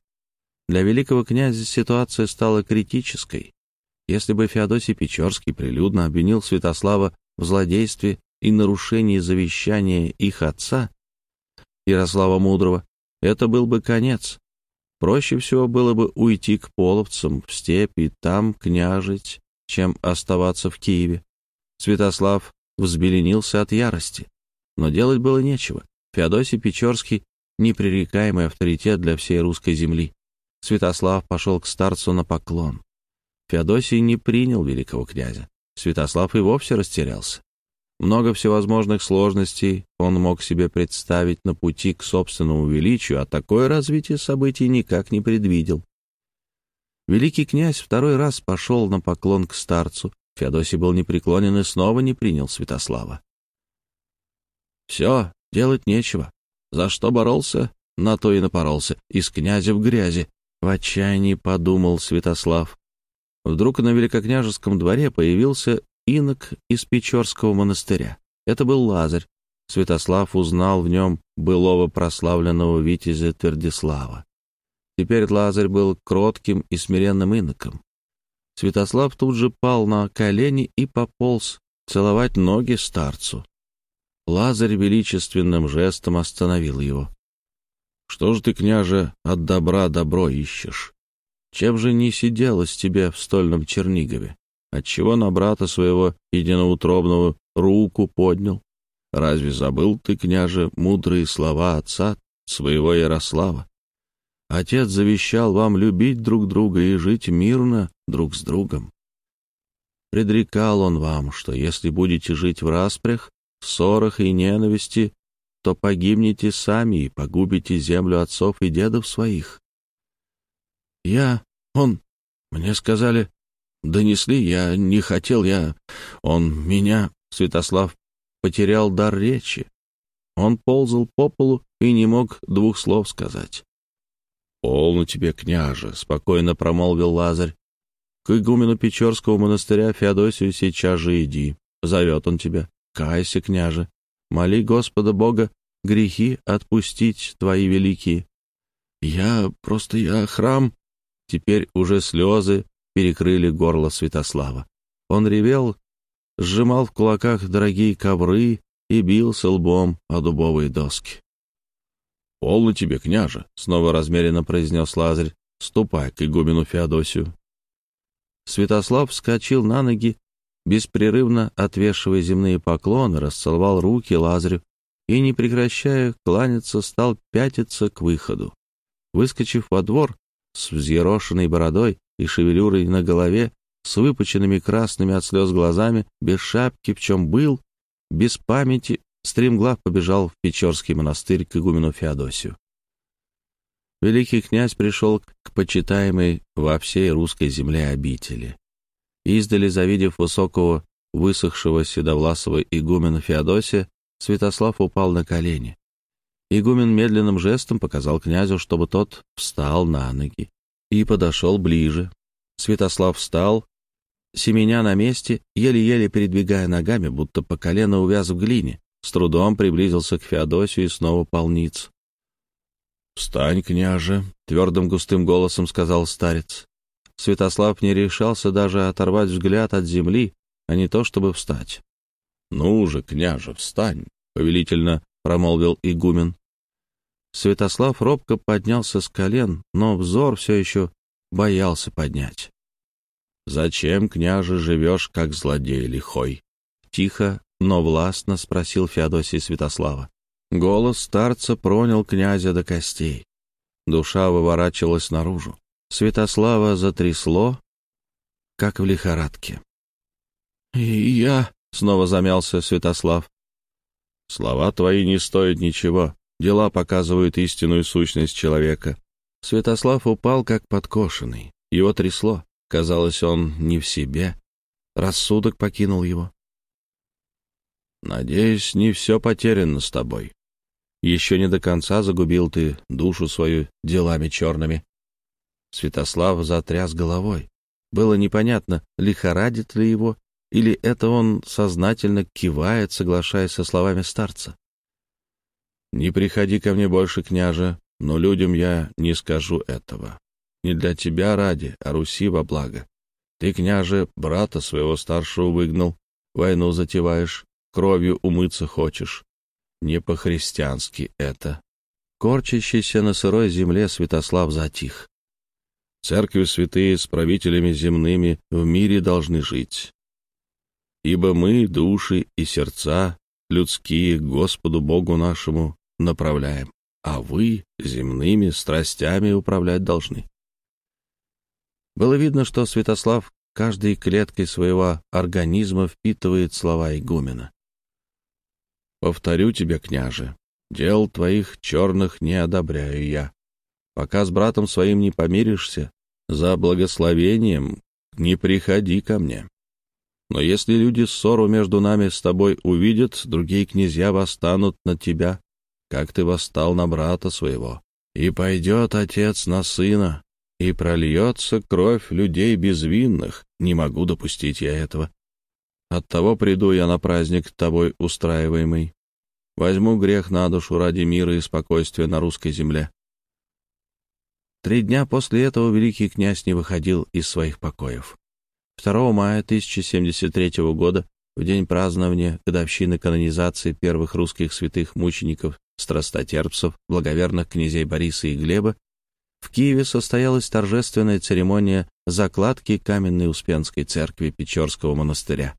S1: Для великого князя ситуация стала критической. Если бы Феодосий Печорский прилюдно обвинил Святослава в злодействе и нарушении завещания их отца, Ярослава Мудрого, это был бы конец. Проще всего было бы уйти к половцам в степь и там княжить, чем оставаться в Киеве. Святослав взбеленился от ярости. Но делать было нечего. Феодосий Печорский — непререкаемый авторитет для всей русской земли. Святослав пошел к старцу на поклон. Феодосий не принял великого князя. Святослав и вовсе растерялся. Много всевозможных сложностей он мог себе представить на пути к собственному величию, а такое развитие событий никак не предвидел. Великий князь второй раз пошел на поклон к старцу, Феодосий был непреклонен и снова не принял Святослава. «Все, делать нечего. За что боролся, на то и напоролся. Из князя в грязи», — в отчаянии подумал Святослав. Вдруг на великокняжеском дворе появился инок из Печорского монастыря. Это был Лазарь. Святослав узнал в нем былого прославленного витязя Твердислава. Теперь Лазарь был кротким и смиренным иноком. Святослав тут же пал на колени и пополз целовать ноги старцу. Лазарь величественным жестом остановил его. «Что ж ты, княже, от добра добро ищешь? Чем же не сиделось тебе в стольном Чернигове? Отчего на брата своего единоутробного руку поднял? Разве забыл ты, княже, мудрые слова отца своего Ярослава? Отец завещал вам любить друг друга и жить мирно друг с другом. Предрекал он вам, что если будете жить в распрях, ссорах и ненависти, то погибнете сами и погубите землю отцов и дедов своих. Я, он, мне сказали, донесли, я не хотел, я, он меня, Святослав потерял дар речи. Он ползал по полу и не мог двух слов сказать. «Полно тебе, княже», — спокойно промолвил Лазарь. «К игумену Печорского монастыря Феодосию сейчас же иди. Зовет он тебя. Кайся, княже. Моли Господа Бога грехи отпустить твои великие». «Я... просто я храм...» Теперь уже слезы перекрыли горло Святослава. Он ревел, сжимал в кулаках дорогие ковры и бился лбом о дубовые доски. «Полно тебе, княже!» — снова размеренно произнес Лазарь. «Ступай к игумену Феодосию». Святослав вскочил на ноги, беспрерывно отвешивая земные поклоны, расцеловал руки Лазарю и, не прекращая кланяться, стал пятиться к выходу. Выскочив во двор с взъерошенной бородой и шевелюрой на голове, с выпученными красными от слез глазами, без шапки, в чем был, без памяти, стремглав побежал в Печорский монастырь к игумену Феодосию. Великий князь пришел к почитаемой во всей русской земле обители. Издали, завидев высокого, высохшего седовласого игумена Феодосия, Святослав упал на колени. Игумен медленным жестом показал князю, чтобы тот встал на ноги, и подошел ближе. Святослав встал, семеня на месте, еле-еле передвигая ногами, будто по колено увяз в глине, с трудом приблизился к Феодосию и снова полниц. «Встань, княже!» — твердым густым голосом сказал старец. Святослав не решался даже оторвать взгляд от земли, а не то чтобы встать. «Ну же, княже, встань!» — повелительно промолвил игумен. Святослав робко поднялся с колен, но взор все еще боялся поднять. «Зачем, княже, живешь, как злодей лихой?» Тихо, но властно спросил Феодосий Святослава. Голос старца пронял князя до костей. Душа выворачивалась наружу. Святослава затрясло, как в лихорадке. «И я...» — снова замялся Святослав. «Слова твои не стоят ничего. Дела показывают истинную сущность человека». Святослав упал, как подкошенный. Его трясло. Казалось, он не в себе. Рассудок покинул его. «Надеюсь, не все потеряно с тобой. Еще не до конца загубил ты душу свою делами черными». Святослав затряс головой. Было непонятно, лихорадит ли его, или это он сознательно кивает, соглашаясь со словами старца. «Не приходи ко мне больше, княже, но людям я не скажу этого. Не для тебя ради, а Руси во благо. Ты, княже, брата своего старшего выгнал, войну затеваешь, кровью умыться хочешь. Не по-христиански это. Корчащийся на сырой земле Святослав затих. Церкви святые с правителями земными в мире должны жить. Ибо мы, души и сердца людские, Господу Богу нашему направляем, а вы земными страстями управлять должны. Было видно, что Святослав каждой клеткой своего организма впитывает слова игумена. «Повторю тебе, княже, дел твоих черных не одобряю я. Пока с братом своим не помиришься, за благословением не приходи ко мне». Но если люди ссору между нами с тобой увидят, другие князья восстанут на тебя, как ты восстал на брата своего. И пойдет отец на сына, и прольется кровь людей безвинных. Не могу допустить я этого. Оттого приду я на праздник тобой устраиваемый. Возьму грех на душу ради мира и спокойствия на русской земле. Три дня после этого великий князь не выходил из своих покоев. 2 мая 1073 года, в день празднования годовщины канонизации первых русских святых мучеников, страстотерпцев, благоверных князей Бориса и Глеба, в Киеве состоялась торжественная церемония закладки каменной Успенской церкви Печорского монастыря.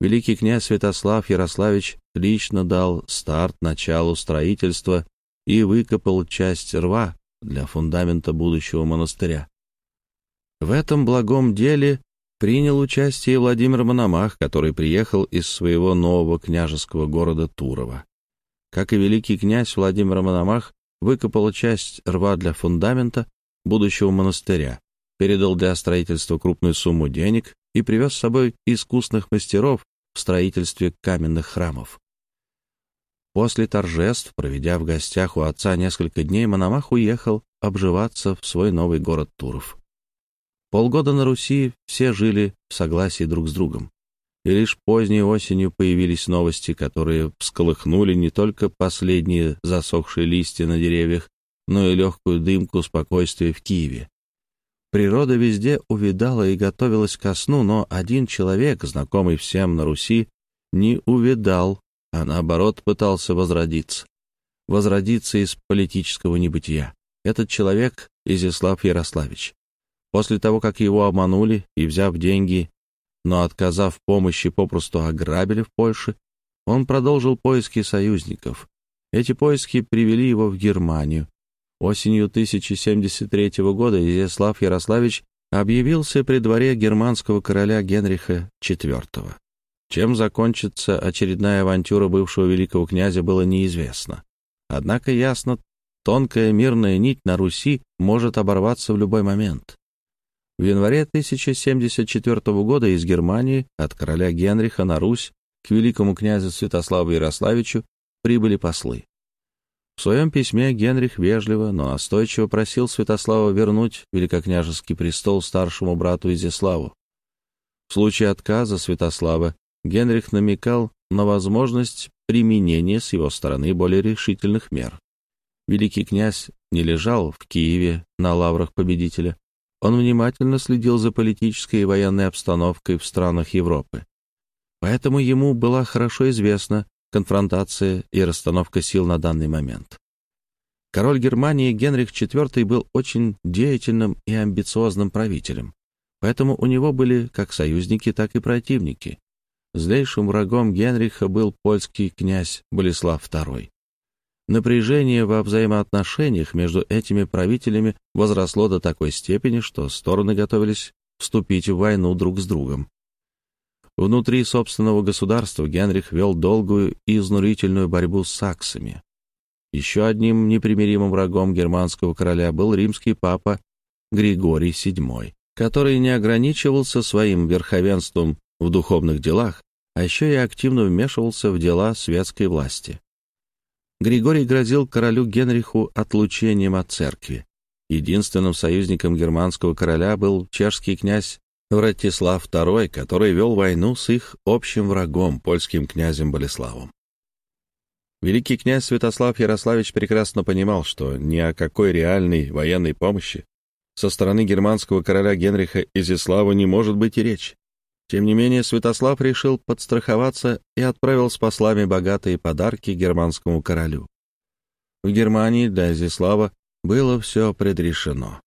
S1: Великий князь Святослав Ярославич лично дал старт началу строительства и выкопал часть рва для фундамента будущего монастыря. В этом благом деле принял участие Владимир Мономах, который приехал из своего нового княжеского города Турова. Как и великий князь Владимир Мономах, выкопал часть рва для фундамента будущего монастыря, передал для строительства крупную сумму денег и привез с собой искусных мастеров в строительстве каменных храмов. После торжеств, проведя в гостях у отца несколько дней, Мономах уехал обживаться в свой новый город Туров. Полгода на Руси все жили в согласии друг с другом. И лишь поздней осенью появились новости, которые всколыхнули не только последние засохшие листья на деревьях, но и легкую дымку спокойствия в Киеве. Природа везде увидала и готовилась ко сну, но один человек, знакомый всем на Руси, не увидал, а наоборот пытался возродиться. Возродиться из политического небытия. Этот человек — Изяслав Ярославич. После того, как его обманули и, взяв деньги, но отказав помощи, попросту ограбили в Польше, он продолжил поиски союзников. Эти поиски привели его в Германию, Осенью 1073 года Изяслав Ярославич объявился при дворе германского короля Генриха IV. Чем закончится очередная авантюра бывшего великого князя, было неизвестно. Однако ясно, тонкая мирная нить на Руси может оборваться в любой момент. В январе 1074 года из Германии от короля Генриха на Русь к великому князю Святославу Ярославичу прибыли послы. В своем письме Генрих вежливо, но настойчиво просил Святослава вернуть великокняжеский престол старшему брату Изяславу. В случае отказа Святослава Генрих намекал на возможность применения с его стороны более решительных мер. Великий князь не лежал в Киеве на лаврах победителя. Он внимательно следил за политической и военной обстановкой в странах Европы. Поэтому ему была хорошо известна конфронтация и расстановка сил на данный момент. Король Германии Генрих IV был очень деятельным и амбициозным правителем, поэтому у него были как союзники, так и противники. Злейшим врагом Генриха был польский князь Болеслав II. Напряжение во взаимоотношениях между этими правителями возросло до такой степени, что стороны готовились вступить в войну друг с другом. Внутри собственного государства Генрих вел долгую и изнурительную борьбу с саксами. Еще одним непримиримым врагом германского короля был римский папа Григорий VII, который не ограничивался своим верховенством в духовных делах, а еще и активно вмешивался в дела светской власти. Григорий грозил королю Генриху отлучением от церкви. Единственным союзником германского короля был чешский князь Вратислав II, который вел войну с их общим врагом, польским князем Болеславом. Великий князь Святослав Ярославич прекрасно понимал, что ни о какой реальной военной помощи со стороны германского короля Генриха Изяслава не может быть и речи. Тем не менее, Святослав решил подстраховаться и отправил с послами богатые подарки германскому королю. В Германии для Изяслава было все предрешено.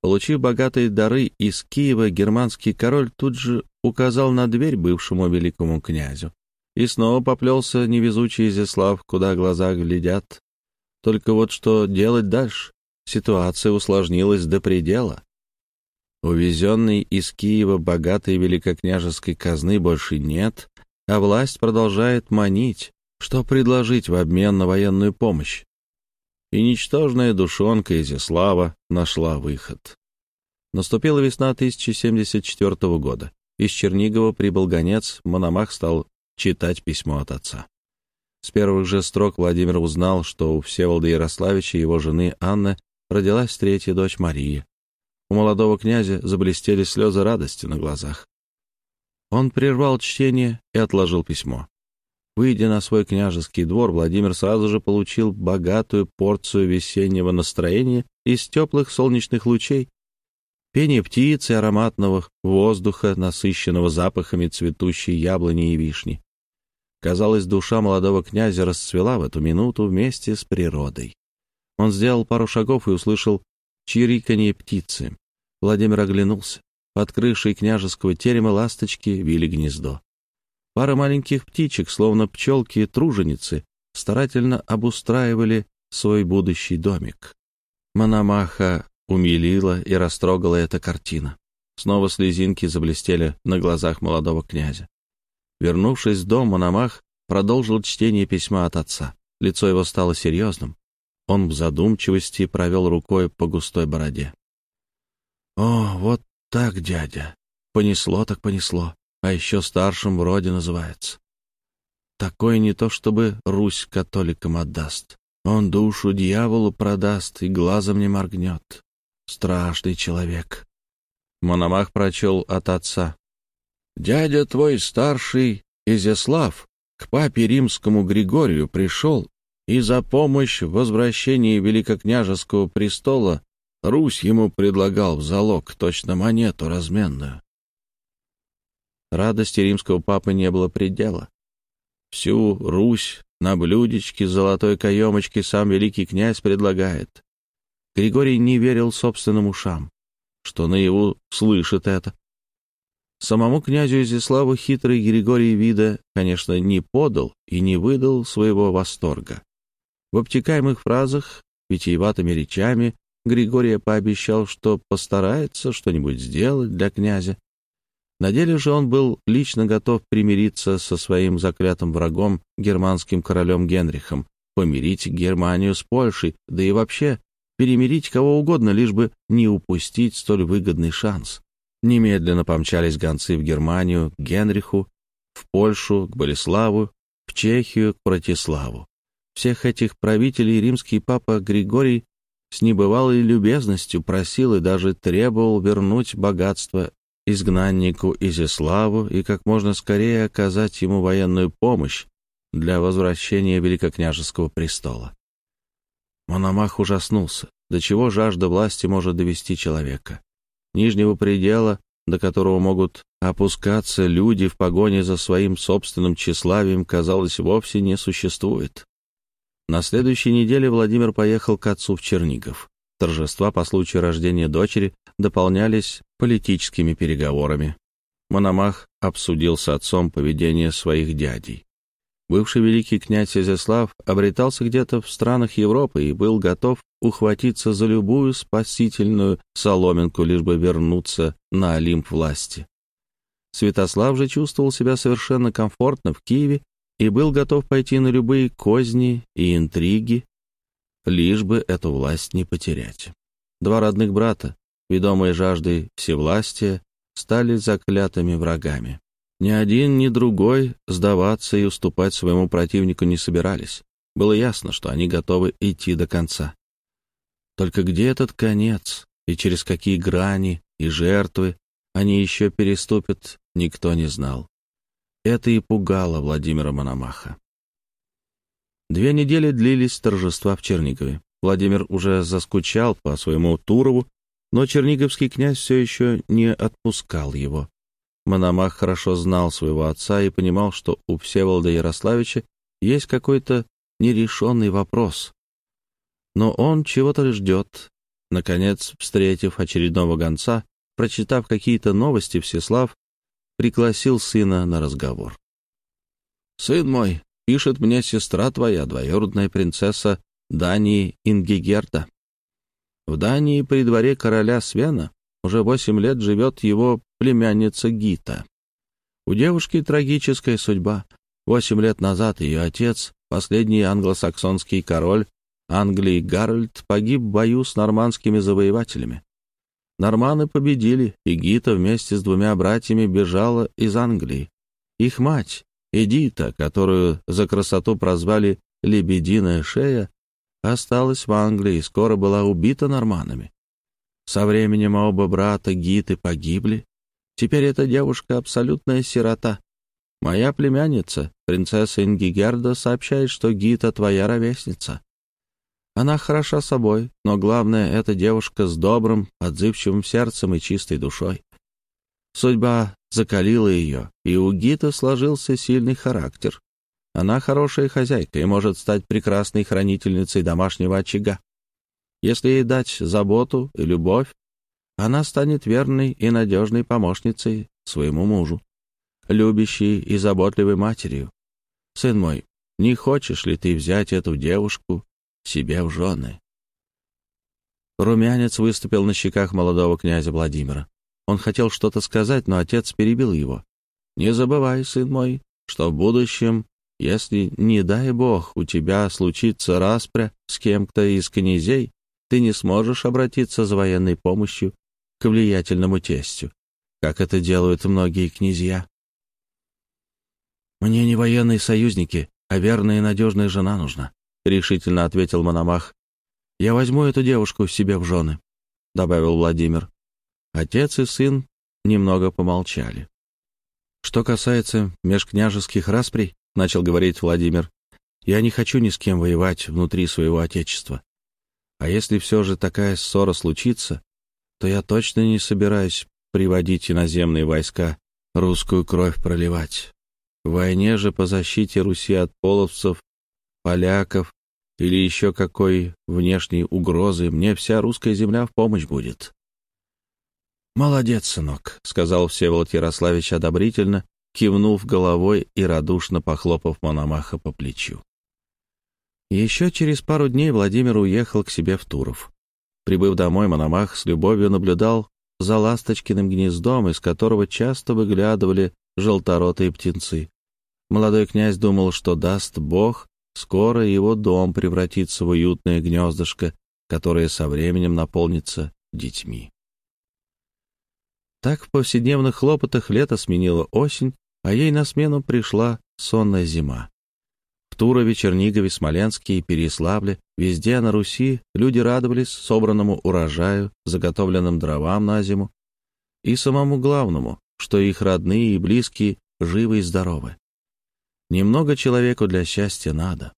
S1: Получив богатые дары из Киева, германский король тут же указал на дверь бывшему великому князю. И снова поплелся невезучий Изяслав, куда глаза глядят. Только вот что делать дальше? Ситуация усложнилась до предела. Увезенной из Киева богатой великокняжеской казны больше нет, а власть продолжает манить, что предложить в обмен на военную помощь и ничтожная душонка Изяслава нашла выход. Наступила весна 1074 года. из Чернигова прибыл гонец, Мономах стал читать письмо от отца. С первых же строк Владимир узнал, что у Всеволода Ярославича его жены Анны родилась третья дочь Мария. У молодого князя заблестели слезы радости на глазах. Он прервал чтение и отложил письмо. Выйдя на свой княжеский двор, Владимир сразу же получил богатую порцию весеннего настроения из теплых солнечных лучей, пение птиц и ароматного воздуха, насыщенного запахами цветущей яблони и вишни. Казалось, душа молодого князя расцвела в эту минуту вместе с природой. Он сделал пару шагов и услышал чириканье птицы. Владимир оглянулся. Под крышей княжеского терема ласточки вили гнездо. Пара маленьких птичек, словно пчелки-труженицы, старательно обустраивали свой будущий домик. Мономаха умилила и растрогала эта картина. Снова слезинки заблестели на глазах молодого князя. Вернувшись в дом, Мономах продолжил чтение письма от отца. Лицо его стало серьезным. Он в задумчивости провел рукой по густой бороде. «О, вот так, дядя! Понесло так понесло, а еще старшим вроде называется. Такой не то чтобы Русь католикам отдаст. Он душу дьяволу продаст и глазом не моргнет. Страшный человек». Мономах прочел от отца. Дядя твой старший Изяслав к папе римскому Григорию пришел и за помощь в возвращении великокняжеского престола Русь ему предлагал в залог точно монету разменную. Радости римского папы не было предела. Всю Русь на блюдечке золотой каемочки сам великий князь предлагает. Григорий не верил собственным ушам, что наяву слышит это. Самому князю Изяславу хитрый Григорий Вида, конечно, не подал и не выдал своего восторга. В обтекаемых фразах, витиеватыми речами Григория пообещал, что постарается что-нибудь сделать для князя. На деле же он был лично готов примириться со своим заклятым врагом, германским королем Генрихом, помирить Германию с Польшей, да и вообще перемирить кого угодно, лишь бы не упустить столь выгодный шанс. Немедленно помчались гонцы в Германию, к Генриху, в Польшу, к Болеславу, в Чехию, к Протиславу. Всех этих правителей римский папа Григорий с небывалой любезностью просил и даже требовал вернуть богатство изгнаннику Изяславу и как можно скорее оказать ему военную помощь для возвращения великокняжеского престола. Мономах ужаснулся, до чего жажда власти может довести человека. Нижнего предела, до которого могут опускаться люди в погоне за своим собственным тщеславием, казалось, вовсе не существует. На следующей неделе Владимир поехал к отцу в Чернигов. Торжества по случаю рождения дочери дополнялись политическими переговорами. Мономах обсудил с отцом поведение своих дядей. Бывший великий князь Изяслав обретался где-то в странах Европы и был готов ухватиться за любую спасительную соломинку, лишь бы вернуться на Олимп власти. Святослав же чувствовал себя совершенно комфортно в Киеве и был готов пойти на любые козни и интриги, лишь бы эту власть не потерять. Два родных брата, ведомые жаждой всевластия, стали заклятыми врагами. Ни один, ни другой сдаваться и уступать своему противнику не собирались. Было ясно, что они готовы идти до конца. Только где этот конец и через какие грани и жертвы они еще переступят, никто не знал. Это и пугало Владимира Мономаха. Две недели длились торжества в Чернигове. Владимир уже заскучал по своему Турову, но черниговский князь все еще не отпускал его. Мономах хорошо знал своего отца и понимал, что у Всеволода Ярославича есть какой-то нерешенный вопрос. Но он чего-то ждет. Наконец, встретив очередного гонца, прочитав какие-то новости, Всеслав пригласил сына на разговор. «Сын мой, пишет мне сестра твоя, двоюродная принцесса Дании Ингигерда. В Дании при дворе короля Свена уже восемь лет живет его племянница Гита. У девушки трагическая судьба. Восемь лет назад ее отец, последний англосаксонский король Англии Гарольд, погиб в бою с нормандскими завоевателями. Норманы победили, и Гита вместе с двумя братьями бежала из Англии. Их мать, Эдита, которую за красоту прозвали «Лебединая шея», осталась в Англии и скоро была убита норманами. Со временем оба брата Гиты погибли. Теперь эта девушка абсолютная сирота. Моя племянница, принцесса Ингигерда, сообщает, что Гита твоя ровесница. Она хороша собой, но главное — это девушка с добрым, отзывчивым сердцем и чистой душой. Судьба закалила ее, и у Гита сложился сильный характер. Она хорошая хозяйка и может стать прекрасной хранительницей домашнего очага. Если ей дать заботу и любовь, она станет верной и надежной помощницей своему мужу, любящей и заботливой матерью. Сын мой, не хочешь ли ты взять эту девушку себе в жены. Румянец выступил на щеках молодого князя Владимира. Он хотел что-то сказать, но отец перебил его. «Не забывай, сын мой, что в будущем, если, не дай бог, у тебя случится распря с кем-то из князей, ты не сможешь обратиться за военной помощью к влиятельному тестю, как это делают многие князья. Мне не военные союзники, а верная и надежная жена нужна. — решительно ответил Мономах. «Я возьму эту девушку себе в жены», — добавил Владимир. Отец и сын немного помолчали. «Что касается межкняжеских расприй», — начал говорить Владимир, «я не хочу ни с кем воевать внутри своего отечества. А если все же такая ссора случится, то я точно не собираюсь приводить иноземные войска, русскую кровь проливать. В войне же по защите Руси от половцев поляков или еще какой внешней угрозы, мне вся русская земля в помощь будет. «Молодец, сынок», — сказал Всеволод Ярославич одобрительно, кивнув головой и радушно похлопав Мономаха по плечу. Еще через пару дней Владимир уехал к себе в Туров. Прибыв домой, Мономах с любовью наблюдал за ласточкиным гнездом, из которого часто выглядывали желторотые птенцы. Молодой князь думал, что даст Бог, Скоро его дом превратится в уютное гнездышко, которое со временем наполнится детьми. Так в повседневных хлопотах лето сменило осень, а ей на смену пришла сонная зима. В Турове, Чернигове, Смоленске и Переславле, везде на Руси люди радовались собранному урожаю, заготовленным дровам на зиму, и самому главному, что их родные и близкие живы и здоровы. Немного человеку для счастья надо.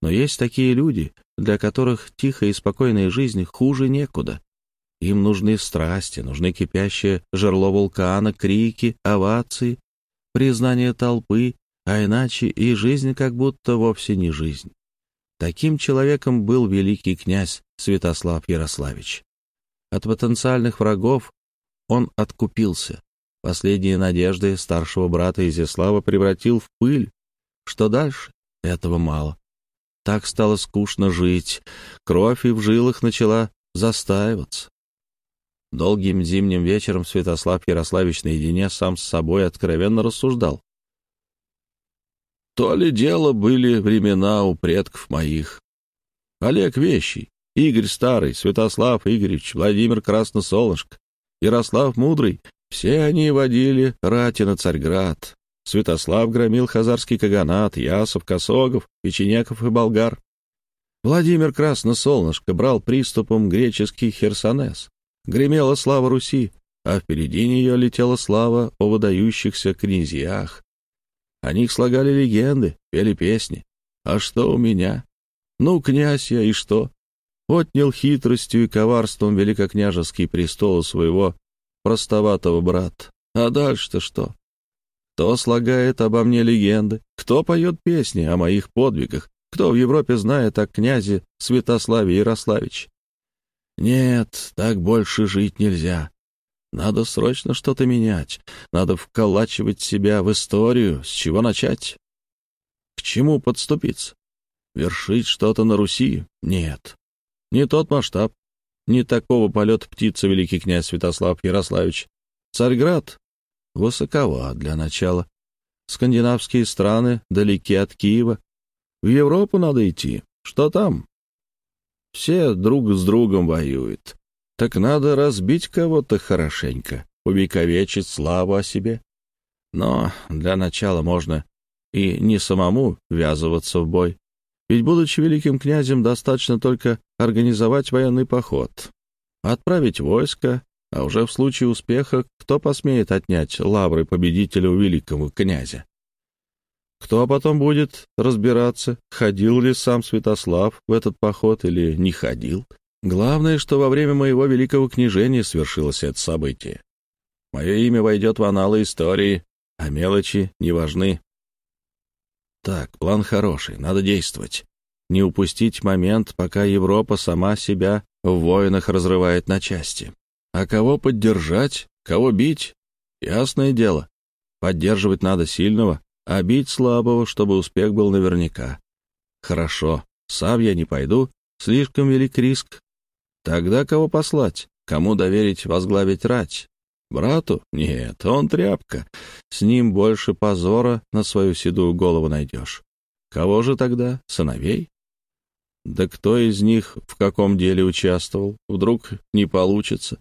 S1: Но есть такие люди, для которых тихая и спокойная жизнь хуже некуда. Им нужны страсти, нужны кипящее жерло вулкана, крики, овации, признание толпы, а иначе и жизнь как будто вовсе не жизнь. Таким человеком был великий князь Святослав Ярославич. От потенциальных врагов он откупился, Последние надежды старшего брата Изяслава превратил в пыль. Что дальше? Этого мало. Так стало скучно жить. Кровь и в жилах начала застаиваться. Долгим зимним вечером Святослав Ярославич наедине сам с собой откровенно рассуждал. То ли дело были времена у предков моих. Олег Вещий, Игорь Старый, Святослав Игоревич, Владимир Красносолнышко, Ярослав Мудрый все они водили рати на Царьград. Святослав громил хазарский каганат, Ясов, Косогов, Печенеков и Болгар. Владимир Красносолнышко брал приступом греческий Херсонес. Гремела слава Руси, а впереди нее летела слава о выдающихся князьях. О них слагали легенды, пели песни. А что у меня? Ну, князь я и что? Отнял хитростью и коварством великокняжеский престол своего простоватого брата. А дальше-то что? Кто слагает обо мне легенды? Кто поет песни о моих подвигах? Кто в Европе знает о князе Святославе Ярославиче? Нет, так больше жить нельзя. Надо срочно что-то менять. Надо вколачивать себя в историю. С чего начать? К чему подступиться? Вершить что-то на Руси? Нет. Не тот масштаб, не такого полета птицы великий князь Святослав Ярославич. Царьград высоковат для начала. Скандинавские страны далеки от Киева. В Европу надо идти. Что там? Все друг с другом воюют. так надо разбить кого-то хорошенько, увековечить славу о себе. Но для начала можно и не самому ввязываться в бой. Ведь, будучи великим князем, достаточно только организовать военный поход, отправить войско, а уже в случае успеха кто посмеет отнять лавры победителя у великого князя? Кто потом будет разбираться, ходил ли сам Святослав в этот поход или не ходил? Главное, что во время моего великого княжения свершилось это событие. Мое имя войдет в аналы истории, а мелочи не важны. Так, план хороший, надо действовать. Не упустить момент, пока Европа сама себя в войнах разрывает на части. А кого поддержать, кого бить? Ясное дело. Поддерживать надо сильного, а бить слабого, чтобы успех был наверняка. Хорошо, сам я не пойду, слишком велик риск. Тогда кого послать? Кому доверить возглавить рать? Брату? Нет, он тряпка. С ним больше позора на свою седую голову найдешь. Кого же тогда? Сыновей? Да кто из них в каком деле участвовал? Вдруг не получится?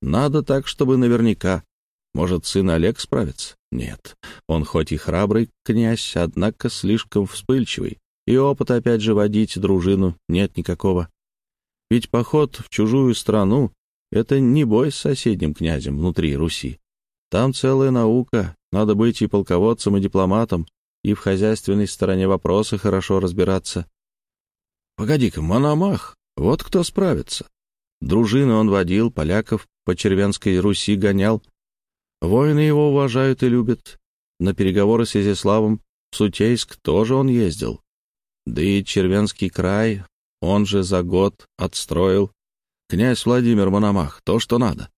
S1: Надо так, чтобы наверняка. Может, сын Олег справится? Нет. Он хоть и храбрый князь, однако слишком вспыльчивый. И опыта, опять же, водить дружину нет никакого. Ведь поход в чужую страну — это не бой с соседним князем внутри Руси. Там целая наука, надо быть и полководцем, и дипломатом, и в хозяйственной стороне вопроса хорошо разбираться. Погоди-ка, Мономах, вот кто справится. Дружины он водил, поляков по Червенской Руси гонял. Воины его уважают и любят. На переговоры с Изяславом в Сутейск тоже он ездил. Да и Червенский край он же за год отстроил. Князь Владимир Мономах, то, что надо.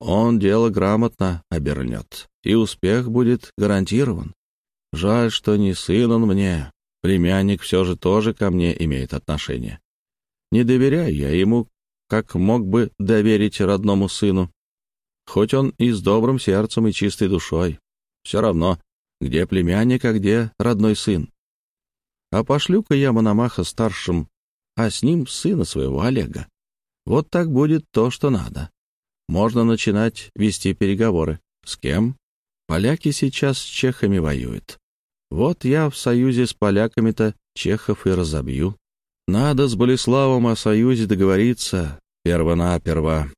S1: Он дело грамотно обернет, и успех будет гарантирован. Жаль, что не сын он мне, племянник все же тоже ко мне имеет отношение. Не доверяю я ему, как мог бы доверить родному сыну. Хоть он и с добрым сердцем и чистой душой. Все равно, где племянник, а где родной сын. А пошлю-ка я Мономаха старшим а с ним сына своего Олега. Вот так будет то, что надо. Можно начинать вести переговоры. С кем? Поляки сейчас с чехами воюют. Вот я в союзе с поляками-то чехов и разобью. Надо с Болеславом о союзе договориться первонаперво.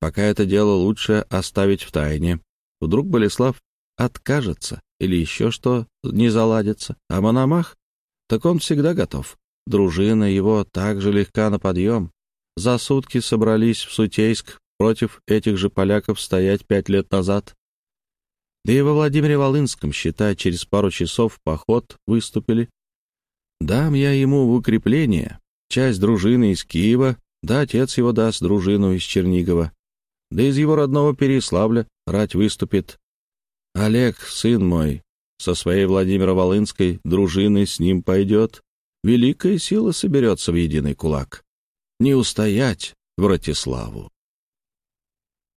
S1: Пока это дело лучше оставить в тайне. Вдруг Болеслав откажется или еще что не заладится, а Мономах, так он всегда готов. Дружина его также легка на подъем. За сутки собрались в Сутейск против этих же поляков стоять пять лет назад. Да и во Владимире Волынском, считай, через пару часов в поход выступили. Дам я ему в укрепление часть дружины из Киева, да отец его даст дружину из Чернигова, да из его родного Переславля рать выступит. Олег, сын мой, со своей Владимиро-Волынской дружиной с ним пойдет великая сила соберется в единый кулак. Не устоять Вратиславу.